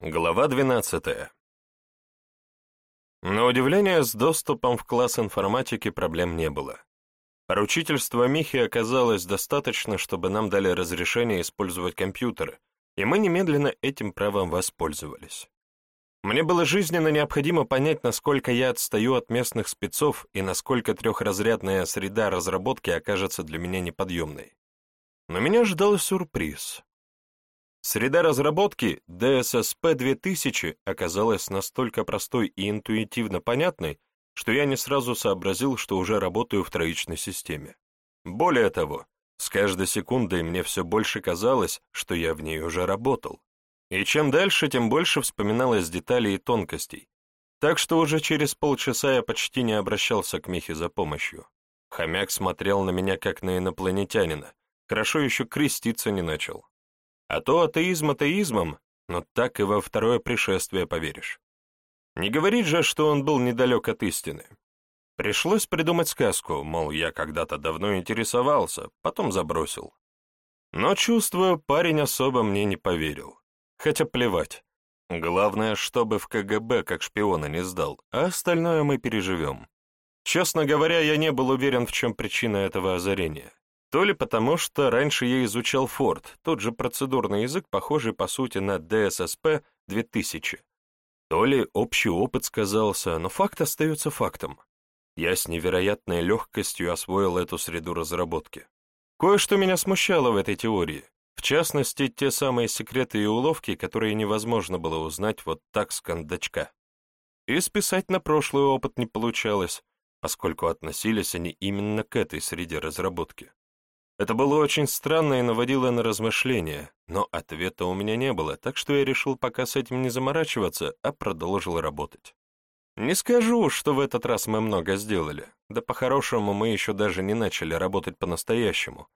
Глава 12. На удивление, с доступом в класс информатики проблем не было. Поручительства Михи оказалось достаточно, чтобы нам дали разрешение использовать компьютеры, и мы немедленно этим правом воспользовались. Мне было жизненно необходимо понять, насколько я отстаю от местных спецов и насколько трехразрядная среда разработки окажется для меня неподъемной. Но меня ждал сюрприз. Среда разработки DSSP 2000 оказалась настолько простой и интуитивно понятной, что я не сразу сообразил, что уже работаю в троичной системе. Более того, с каждой секундой мне все больше казалось, что я в ней уже работал. И чем дальше, тем больше вспоминалось деталей и тонкостей. Так что уже через полчаса я почти не обращался к Михе за помощью. Хомяк смотрел на меня как на инопланетянина, хорошо еще креститься не начал. А то атеизм атеизмом, но так и во второе пришествие поверишь. Не говорит же, что он был недалек от истины. Пришлось придумать сказку, мол, я когда-то давно интересовался, потом забросил. Но, чувствую, парень особо мне не поверил. Хотя плевать. Главное, чтобы в КГБ как шпиона не сдал, а остальное мы переживем. Честно говоря, я не был уверен, в чем причина этого озарения. То ли потому, что раньше я изучал Форд, тот же процедурный язык, похожий по сути на DSSP 2000. То ли общий опыт сказался, но факт остается фактом. Я с невероятной легкостью освоил эту среду разработки. Кое-что меня смущало в этой теории, в частности, те самые секреты и уловки, которые невозможно было узнать вот так с кондачка. И списать на прошлый опыт не получалось, поскольку относились они именно к этой среде разработки. Это было очень странно и наводило на размышления, но ответа у меня не было, так что я решил пока с этим не заморачиваться, а продолжил работать. Не скажу, что в этот раз мы много сделали, да по-хорошему мы еще даже не начали работать по-настоящему.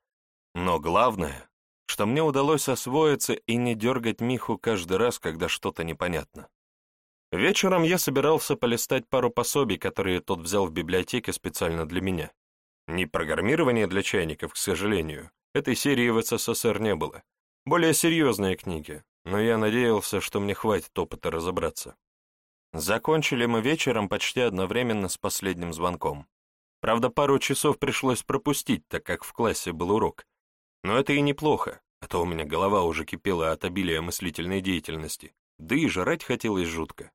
Но главное, что мне удалось освоиться и не дергать Миху каждый раз, когда что-то непонятно. Вечером я собирался полистать пару пособий, которые тот взял в библиотеке специально для меня. Не программирование для чайников, к сожалению. Этой серии в СССР не было. Более серьезные книги, но я надеялся, что мне хватит опыта разобраться. Закончили мы вечером почти одновременно с последним звонком. Правда, пару часов пришлось пропустить, так как в классе был урок. Но это и неплохо, а то у меня голова уже кипела от обилия мыслительной деятельности, да и жрать хотелось жутко.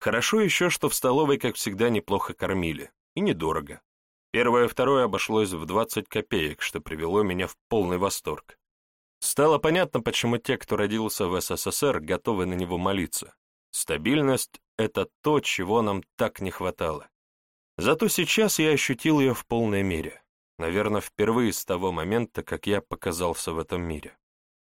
Хорошо еще, что в столовой, как всегда, неплохо кормили, и недорого. Первое и второе обошлось в 20 копеек, что привело меня в полный восторг. Стало понятно, почему те, кто родился в СССР, готовы на него молиться. Стабильность — это то, чего нам так не хватало. Зато сейчас я ощутил ее в полной мере. Наверное, впервые с того момента, как я показался в этом мире.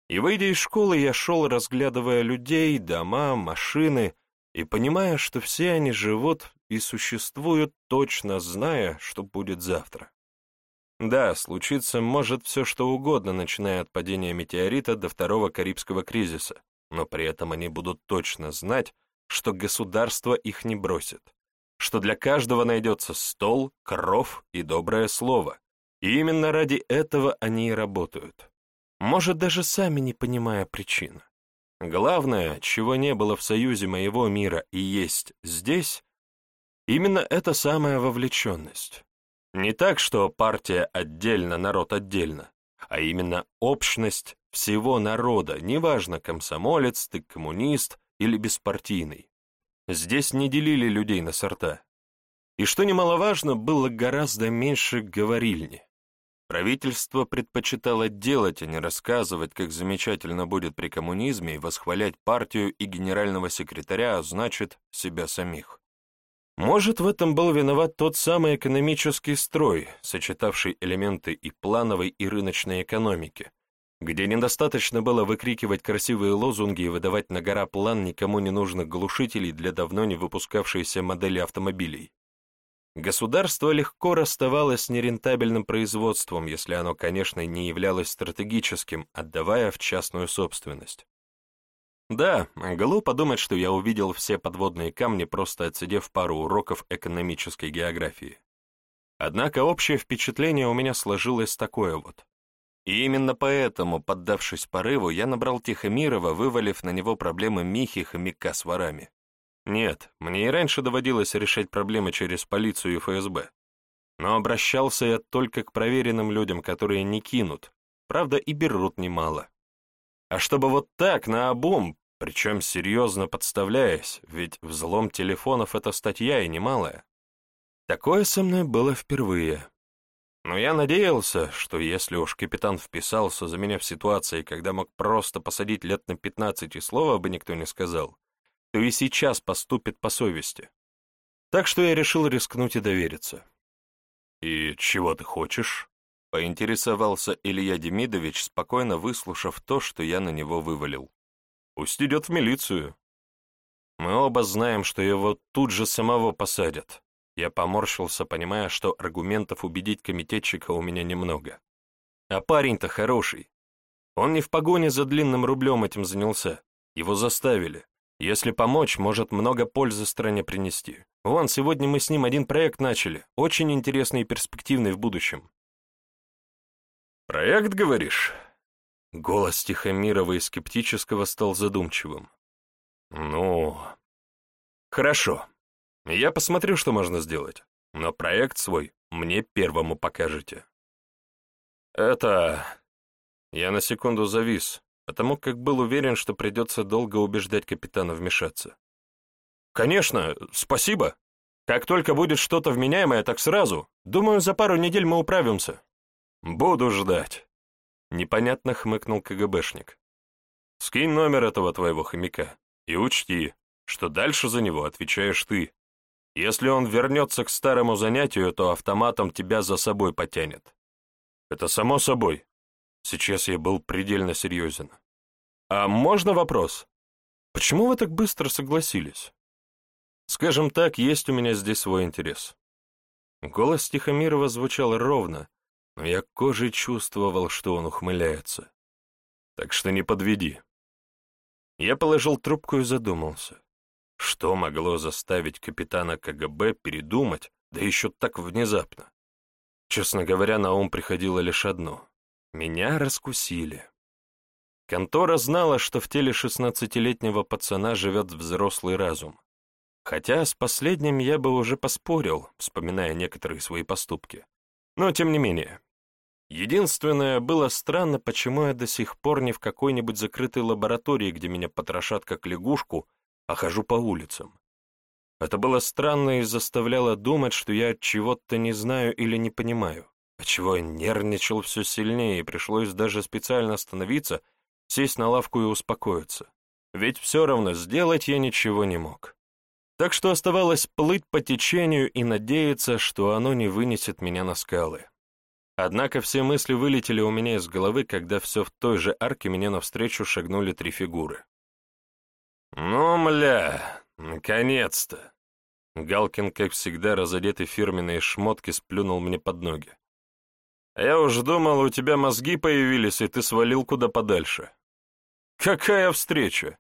И, выйдя из школы, я шел, разглядывая людей, дома, машины, и понимая, что все они живут и существуют, точно зная, что будет завтра. Да, случиться может все что угодно, начиная от падения метеорита до второго Карибского кризиса, но при этом они будут точно знать, что государство их не бросит, что для каждого найдется стол, кров и доброе слово, и именно ради этого они и работают, может, даже сами не понимая причин. Главное, чего не было в союзе моего мира и есть здесь, именно эта самая вовлеченность. Не так, что партия отдельно, народ отдельно, а именно общность всего народа, неважно, комсомолец ты, коммунист или беспартийный. Здесь не делили людей на сорта. И что немаловажно, было гораздо меньше говорильни. Правительство предпочитало делать, а не рассказывать, как замечательно будет при коммунизме и восхвалять партию и генерального секретаря, а значит, себя самих. Может, в этом был виноват тот самый экономический строй, сочетавший элементы и плановой, и рыночной экономики, где недостаточно было выкрикивать красивые лозунги и выдавать на гора план никому не нужных глушителей для давно не выпускавшейся модели автомобилей. Государство легко расставалось с нерентабельным производством, если оно, конечно, не являлось стратегическим, отдавая в частную собственность. Да, глупо думать, что я увидел все подводные камни, просто отсидев пару уроков экономической географии. Однако общее впечатление у меня сложилось такое вот. И именно поэтому, поддавшись порыву, я набрал Тихомирова, вывалив на него проблемы Михи хомяка с ворами. Нет, мне и раньше доводилось решать проблемы через полицию и ФСБ. Но обращался я только к проверенным людям, которые не кинут, правда и берут немало. А чтобы вот так, наобум, причем серьезно подставляясь, ведь взлом телефонов — это статья и немалая. Такое со мной было впервые. Но я надеялся, что если уж капитан вписался за меня в ситуации, когда мог просто посадить лет на пятнадцать и слова бы никто не сказал, то и сейчас поступит по совести. Так что я решил рискнуть и довериться. «И чего ты хочешь?» — поинтересовался Илья Демидович, спокойно выслушав то, что я на него вывалил. «Пусть идет в милицию. Мы оба знаем, что его тут же самого посадят». Я поморщился, понимая, что аргументов убедить комитетчика у меня немного. А парень-то хороший. Он не в погоне за длинным рублем этим занялся. Его заставили. Если помочь, может много пользы стране принести. Вон, сегодня мы с ним один проект начали, очень интересный и перспективный в будущем. «Проект, говоришь?» Голос Тихомирова и скептического стал задумчивым. «Ну, хорошо. Я посмотрю, что можно сделать, но проект свой мне первому покажете». «Это...» Я на секунду завис, потому как был уверен, что придется долго убеждать капитана вмешаться. «Конечно, спасибо. Как только будет что-то вменяемое, так сразу. Думаю, за пару недель мы управимся». «Буду ждать», — непонятно хмыкнул КГБшник. «Скинь номер этого твоего хомяка и учти, что дальше за него отвечаешь ты. Если он вернется к старому занятию, то автоматом тебя за собой потянет». «Это само собой», Сейчас я был предельно серьезен. «А можно вопрос? Почему вы так быстро согласились?» «Скажем так, есть у меня здесь свой интерес». Голос Тихомирова звучал ровно, но я кожей чувствовал, что он ухмыляется. «Так что не подведи». Я положил трубку и задумался. Что могло заставить капитана КГБ передумать, да еще так внезапно? Честно говоря, на ум приходило лишь одно. Меня раскусили. Контора знала, что в теле шестнадцатилетнего пацана живет взрослый разум. Хотя с последним я бы уже поспорил, вспоминая некоторые свои поступки. Но тем не менее. Единственное, было странно, почему я до сих пор не в какой-нибудь закрытой лаборатории, где меня потрошат как лягушку, а хожу по улицам. Это было странно и заставляло думать, что я чего-то не знаю или не понимаю отчего я нервничал все сильнее, и пришлось даже специально остановиться, сесть на лавку и успокоиться. Ведь все равно сделать я ничего не мог. Так что оставалось плыть по течению и надеяться, что оно не вынесет меня на скалы. Однако все мысли вылетели у меня из головы, когда все в той же арке мне навстречу шагнули три фигуры. «Ну, мля, наконец-то!» Галкин, как всегда, разодетый фирменные шмотки, сплюнул мне под ноги. Я уж думал, у тебя мозги появились, и ты свалил куда подальше. Какая встреча?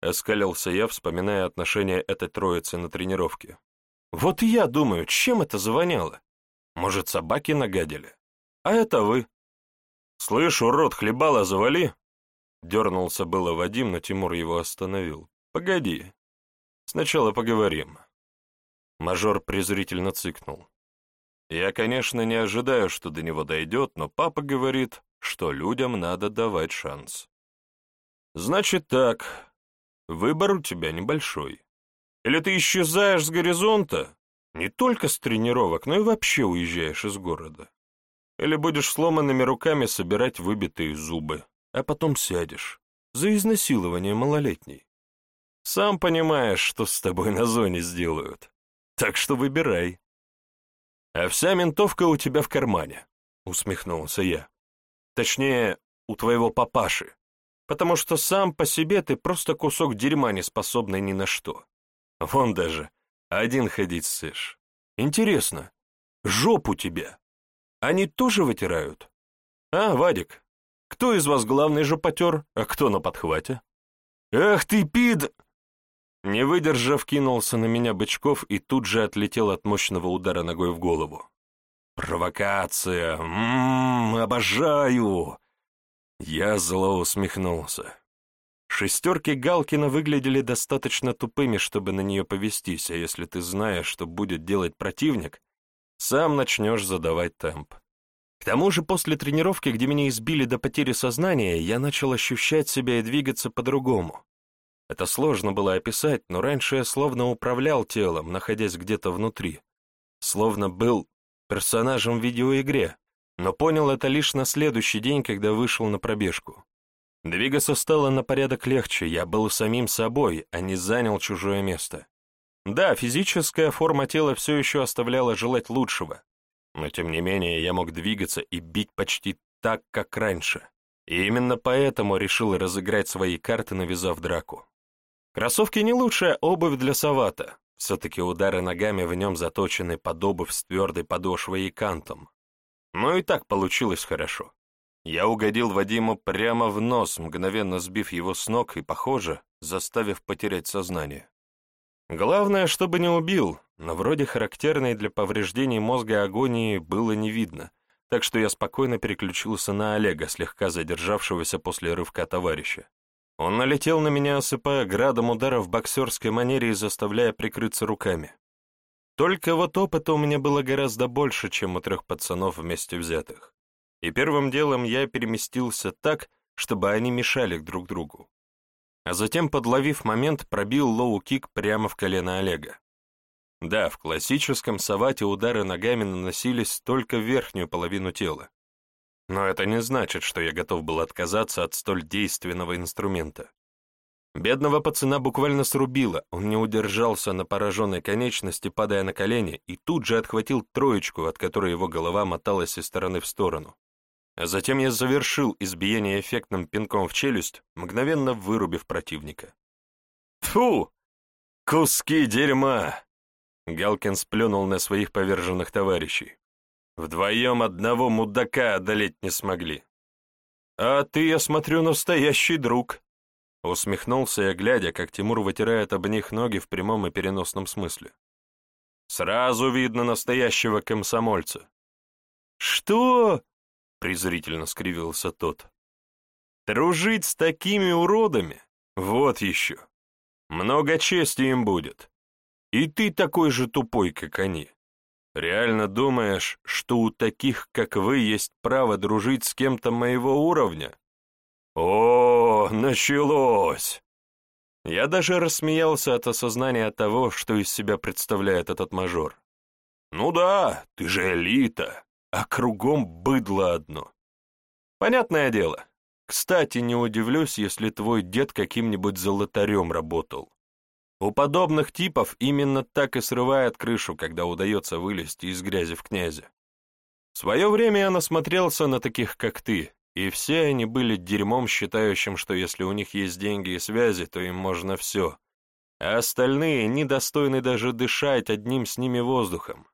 Оскалился я, вспоминая отношения этой троицы на тренировке. Вот и я думаю, чем это завоняло? Может, собаки нагадили? А это вы. Слышь, урод, хлебала завали. Дернулся было Вадим, но Тимур его остановил. Погоди. Сначала поговорим. Мажор презрительно цыкнул. Я, конечно, не ожидаю, что до него дойдет, но папа говорит, что людям надо давать шанс. Значит так, выбор у тебя небольшой. Или ты исчезаешь с горизонта, не только с тренировок, но и вообще уезжаешь из города. Или будешь сломанными руками собирать выбитые зубы, а потом сядешь за изнасилование малолетней. Сам понимаешь, что с тобой на зоне сделают. Так что выбирай. «А вся ментовка у тебя в кармане», — усмехнулся я. «Точнее, у твоего папаши, потому что сам по себе ты просто кусок дерьма, не способный ни на что. Вон даже один ходить сышь. Интересно, жопу тебя они тоже вытирают? А, Вадик, кто из вас главный жопотер, а кто на подхвате?» «Эх ты, пид!» Не выдержав, кинулся на меня Бычков и тут же отлетел от мощного удара ногой в голову. «Провокация! Ммм, обожаю!» Я зло усмехнулся. Шестерки Галкина выглядели достаточно тупыми, чтобы на нее повестись, а если ты знаешь, что будет делать противник, сам начнешь задавать темп. К тому же после тренировки, где меня избили до потери сознания, я начал ощущать себя и двигаться по-другому. Это сложно было описать, но раньше я словно управлял телом, находясь где-то внутри. Словно был персонажем в видеоигре, но понял это лишь на следующий день, когда вышел на пробежку. Двигаться стало на порядок легче, я был самим собой, а не занял чужое место. Да, физическая форма тела все еще оставляла желать лучшего, но тем не менее я мог двигаться и бить почти так, как раньше. И именно поэтому решил разыграть свои карты, навязав драку. Кроссовки не лучшая обувь для Савата, все-таки удары ногами в нем заточены под обувь с твердой подошвой и кантом. Но и так получилось хорошо. Я угодил Вадиму прямо в нос, мгновенно сбив его с ног и, похоже, заставив потерять сознание. Главное, чтобы не убил, но вроде характерной для повреждений мозга агонии было не видно, так что я спокойно переключился на Олега, слегка задержавшегося после рывка товарища. Он налетел на меня, осыпая градом ударов в боксерской манере и заставляя прикрыться руками. Только вот опыта у меня было гораздо больше, чем у трех пацанов вместе взятых. И первым делом я переместился так, чтобы они мешали друг другу. А затем, подловив момент, пробил лоу-кик прямо в колено Олега. Да, в классическом савате удары ногами наносились только в верхнюю половину тела. Но это не значит, что я готов был отказаться от столь действенного инструмента. Бедного пацана буквально срубило, он не удержался на пораженной конечности, падая на колени, и тут же отхватил троечку, от которой его голова моталась из стороны в сторону. А затем я завершил избиение эффектным пинком в челюсть, мгновенно вырубив противника. Тфу! Куски дерьма! Галкин сплюнул на своих поверженных товарищей. Вдвоем одного мудака одолеть не смогли. «А ты, я смотрю, настоящий друг», — усмехнулся я, глядя, как Тимур вытирает об них ноги в прямом и переносном смысле. «Сразу видно настоящего комсомольца». «Что?» — презрительно скривился тот. «Дружить с такими уродами? Вот еще. Много чести им будет. И ты такой же тупой, как они. Реально думаешь, что у таких, как вы, есть право дружить с кем-то моего уровня? О, началось! Я даже рассмеялся от осознания того, что из себя представляет этот мажор. Ну да, ты же элита, а кругом быдло одно. Понятное дело. Кстати, не удивлюсь, если твой дед каким-нибудь золотарем работал. У подобных типов именно так и срывает крышу, когда удается вылезти из грязи в князе. В свое время я насмотрелся на таких, как ты, и все они были дерьмом, считающим, что если у них есть деньги и связи, то им можно все, а остальные недостойны даже дышать одним с ними воздухом.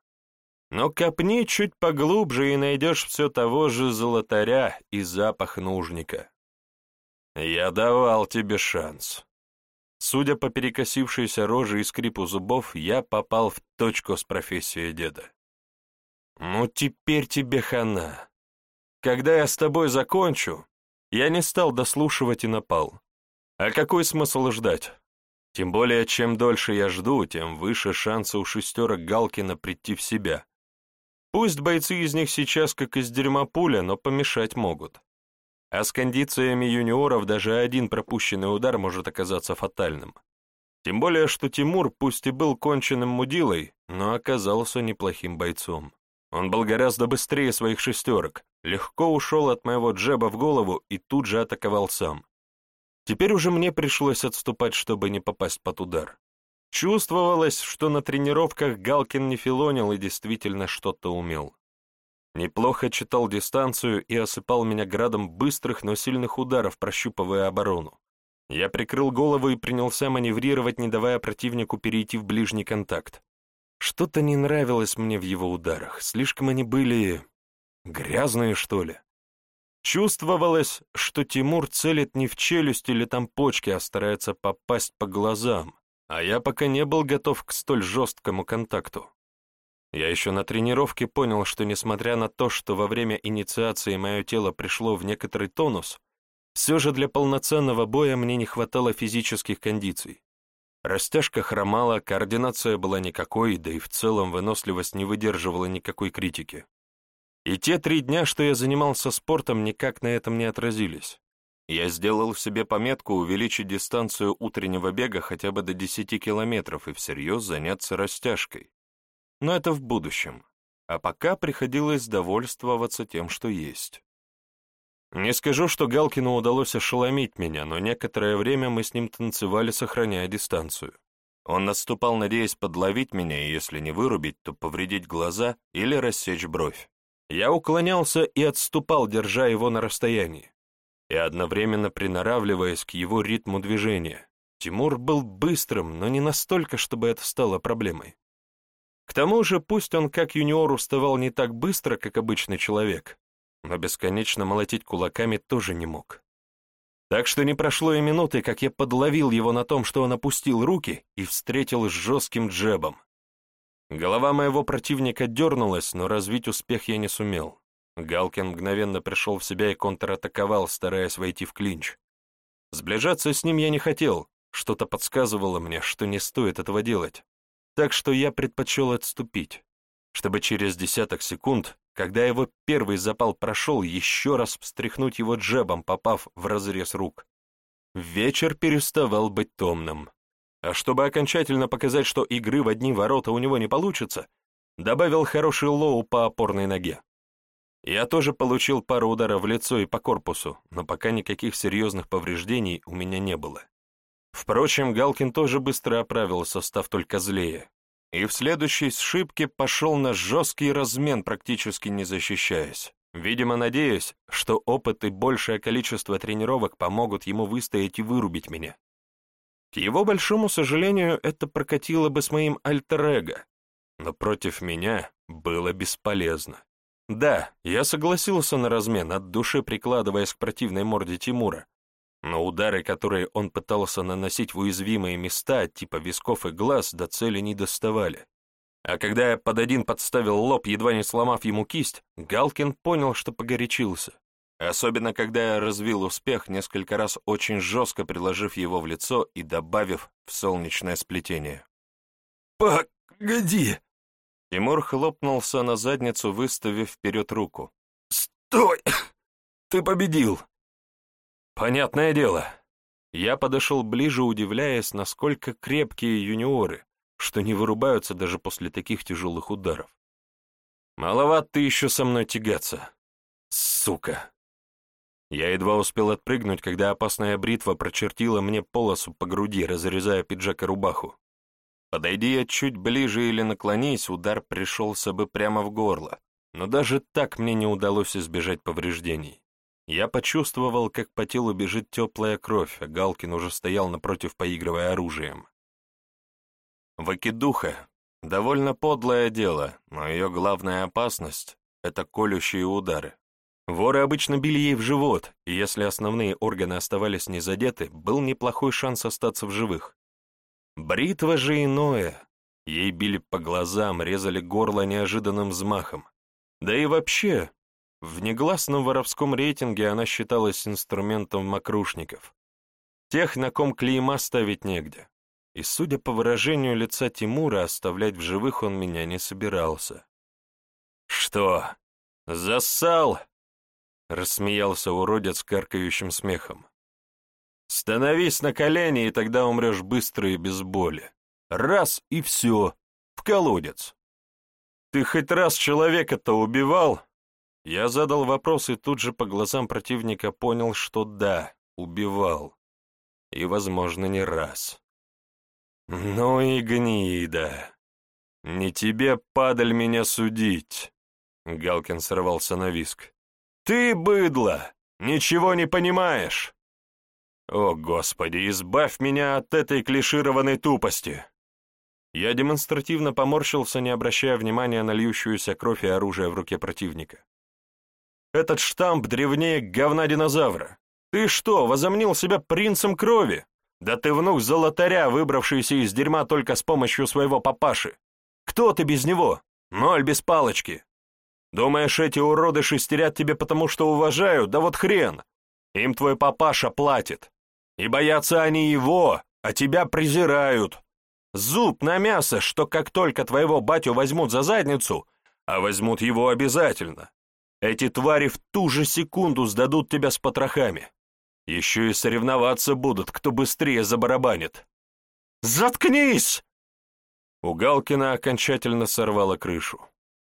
Но копни чуть поглубже и найдешь все того же золотаря и запах нужника. Я давал тебе шанс. Судя по перекосившейся роже и скрипу зубов, я попал в точку с профессией деда. «Ну теперь тебе хана. Когда я с тобой закончу...» Я не стал дослушивать и напал. А какой смысл ждать? Тем более, чем дольше я жду, тем выше шансы у шестерок Галкина прийти в себя. Пусть бойцы из них сейчас как из дерьма пуля, но помешать могут. А с кондициями юниоров даже один пропущенный удар может оказаться фатальным. Тем более, что Тимур, пусть и был конченным мудилой, но оказался неплохим бойцом. Он был гораздо быстрее своих шестерок, легко ушел от моего джеба в голову и тут же атаковал сам. Теперь уже мне пришлось отступать, чтобы не попасть под удар. Чувствовалось, что на тренировках Галкин не филонил и действительно что-то умел. Неплохо читал дистанцию и осыпал меня градом быстрых, но сильных ударов, прощупывая оборону. Я прикрыл голову и принялся маневрировать, не давая противнику перейти в ближний контакт. Что-то не нравилось мне в его ударах, слишком они были... грязные, что ли. Чувствовалось, что Тимур целит не в челюсть или там почки, а старается попасть по глазам, а я пока не был готов к столь жесткому контакту. Я еще на тренировке понял, что несмотря на то, что во время инициации мое тело пришло в некоторый тонус, все же для полноценного боя мне не хватало физических кондиций. Растяжка хромала, координация была никакой, да и в целом выносливость не выдерживала никакой критики. И те три дня, что я занимался спортом, никак на этом не отразились. Я сделал себе пометку увеличить дистанцию утреннего бега хотя бы до 10 километров и всерьез заняться растяжкой. Но это в будущем. А пока приходилось довольствоваться тем, что есть. Не скажу, что Галкину удалось ошеломить меня, но некоторое время мы с ним танцевали, сохраняя дистанцию. Он наступал, надеясь подловить меня, и если не вырубить, то повредить глаза или рассечь бровь. Я уклонялся и отступал, держа его на расстоянии, и одновременно приноравливаясь к его ритму движения. Тимур был быстрым, но не настолько, чтобы это стало проблемой. К тому же, пусть он как юниор уставал не так быстро, как обычный человек, но бесконечно молотить кулаками тоже не мог. Так что не прошло и минуты, как я подловил его на том, что он опустил руки и встретил с жестким джебом. Голова моего противника дернулась, но развить успех я не сумел. Галкин мгновенно пришел в себя и контратаковал, стараясь войти в клинч. Сближаться с ним я не хотел, что-то подсказывало мне, что не стоит этого делать. Так что я предпочел отступить, чтобы через десяток секунд, когда его первый запал прошел, еще раз встряхнуть его джебом, попав в разрез рук. Вечер переставал быть томным. А чтобы окончательно показать, что игры в одни ворота у него не получится, добавил хороший лоу по опорной ноге. Я тоже получил пару ударов в лицо и по корпусу, но пока никаких серьезных повреждений у меня не было. Впрочем, Галкин тоже быстро оправился, став только злее. И в следующей сшибке пошел на жесткий размен, практически не защищаясь. Видимо, надеясь, что опыт и большее количество тренировок помогут ему выстоять и вырубить меня. К его большому сожалению, это прокатило бы с моим альтер но против меня было бесполезно. Да, я согласился на размен, от души прикладываясь к противной морде Тимура, но удары, которые он пытался наносить в уязвимые места, типа висков и глаз, до цели не доставали. А когда я под один подставил лоб, едва не сломав ему кисть, Галкин понял, что погорячился. Особенно, когда я развил успех, несколько раз очень жестко приложив его в лицо и добавив в солнечное сплетение. «Погоди!» Тимур хлопнулся на задницу, выставив вперед руку. «Стой! Ты победил!» «Понятное дело». Я подошел ближе, удивляясь, насколько крепкие юниоры, что не вырубаются даже после таких тяжелых ударов. «Маловат ты еще со мной тягаться, сука!» Я едва успел отпрыгнуть, когда опасная бритва прочертила мне полосу по груди, разрезая пиджак и рубаху. Подойди я чуть ближе или наклонись, удар пришелся бы прямо в горло, но даже так мне не удалось избежать повреждений. Я почувствовал, как по телу бежит теплая кровь, а Галкин уже стоял напротив, поигрывая оружием. Вакидуха — довольно подлое дело, но ее главная опасность — это колющие удары. Воры обычно били ей в живот, и если основные органы оставались не задеты, был неплохой шанс остаться в живых. Бритва же иное. Ей били по глазам, резали горло неожиданным взмахом. Да и вообще, в негласном воровском рейтинге она считалась инструментом макрушников. Тех, на ком клейма ставить негде. И, судя по выражению лица Тимура, оставлять в живых он меня не собирался. «Что, зассал?» Рассмеялся уродец каркающим смехом. «Становись на колени, и тогда умрешь быстро и без боли. Раз и все, в колодец. Ты хоть раз человека-то убивал?» Я задал вопрос и тут же по глазам противника понял, что да, убивал. И, возможно, не раз. «Ну и гнида! Не тебе, падаль, меня судить!» Галкин сорвался на виск. «Ты, быдло, ничего не понимаешь!» «О, Господи, избавь меня от этой клишированной тупости!» Я демонстративно поморщился, не обращая внимания на льющуюся кровь и оружие в руке противника. «Этот штамп древнее говна динозавра. Ты что, возомнил себя принцем крови? Да ты внук золотаря, выбравшийся из дерьма только с помощью своего папаши. Кто ты без него? Ноль без палочки. Думаешь, эти уроды шестерят тебе потому, что уважают? Да вот хрен! Им твой папаша платит. И боятся они его, а тебя презирают. Зуб на мясо, что как только твоего батю возьмут за задницу, а возьмут его обязательно, эти твари в ту же секунду сдадут тебя с потрохами. Еще и соревноваться будут, кто быстрее забарабанит. «Заткнись!» У Галкина окончательно сорвало крышу.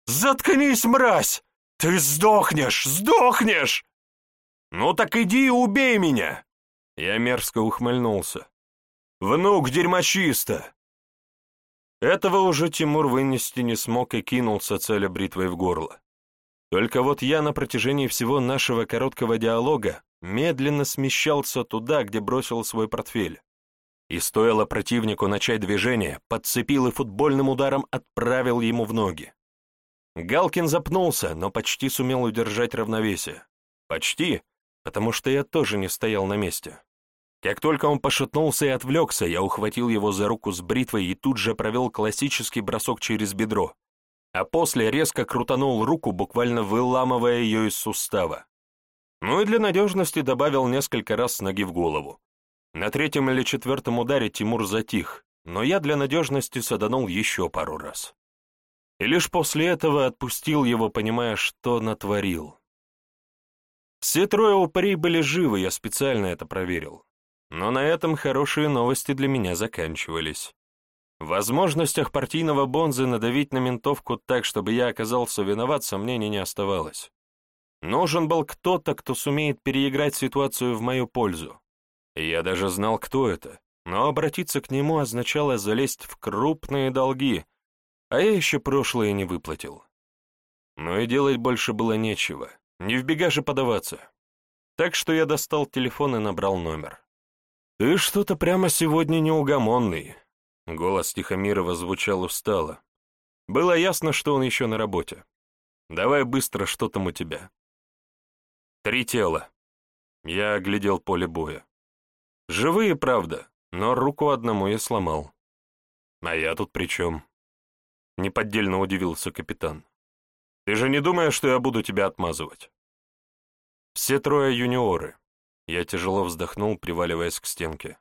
«Заткнись, мразь! Ты сдохнешь, сдохнешь!» «Ну так иди и убей меня!» Я мерзко ухмыльнулся. «Внук дерьмочиста!» Этого уже Тимур вынести не смог и кинулся целя бритвой в горло. Только вот я на протяжении всего нашего короткого диалога медленно смещался туда, где бросил свой портфель. И стоило противнику начать движение, подцепил и футбольным ударом отправил ему в ноги. Галкин запнулся, но почти сумел удержать равновесие. Почти, потому что я тоже не стоял на месте. Как только он пошатнулся и отвлекся, я ухватил его за руку с бритвой и тут же провел классический бросок через бедро, а после резко крутанул руку, буквально выламывая ее из сустава. Ну и для надежности добавил несколько раз ноги в голову. На третьем или четвертом ударе Тимур затих, но я для надежности саданул еще пару раз. И лишь после этого отпустил его, понимая, что натворил. Все трое упырей были живы, я специально это проверил. Но на этом хорошие новости для меня заканчивались. Возможностях партийного бонзы надавить на ментовку так, чтобы я оказался виноват, сомнений не оставалось. Нужен был кто-то, кто сумеет переиграть ситуацию в мою пользу. Я даже знал, кто это, но обратиться к нему означало залезть в крупные долги, а я еще прошлое не выплатил. Но и делать больше было нечего, не в бега же подаваться. Так что я достал телефон и набрал номер. «Ты что-то прямо сегодня неугомонный», — голос Тихомирова звучал устало. Было ясно, что он еще на работе. «Давай быстро, что там у тебя?» «Три тела». Я оглядел поле боя. «Живые, правда, но руку одному я сломал». «А я тут при чем?» Неподдельно удивился капитан. «Ты же не думаешь, что я буду тебя отмазывать?» «Все трое юниоры. Я тяжело вздохнул, приваливаясь к стенке.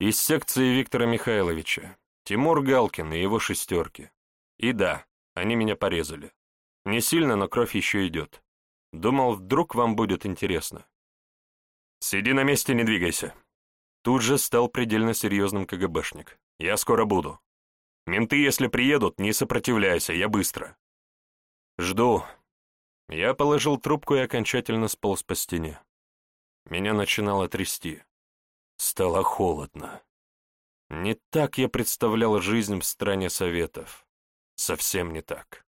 Из секции Виктора Михайловича. Тимур Галкин и его шестерки. И да, они меня порезали. Не сильно, но кровь еще идет. Думал, вдруг вам будет интересно. Сиди на месте, не двигайся. Тут же стал предельно серьезным КГБшник. Я скоро буду. Менты, если приедут, не сопротивляйся, я быстро. Жду. Я положил трубку и окончательно сполз по стене. Меня начинало трясти. Стало холодно. Не так я представлял жизнь в стране Советов. Совсем не так.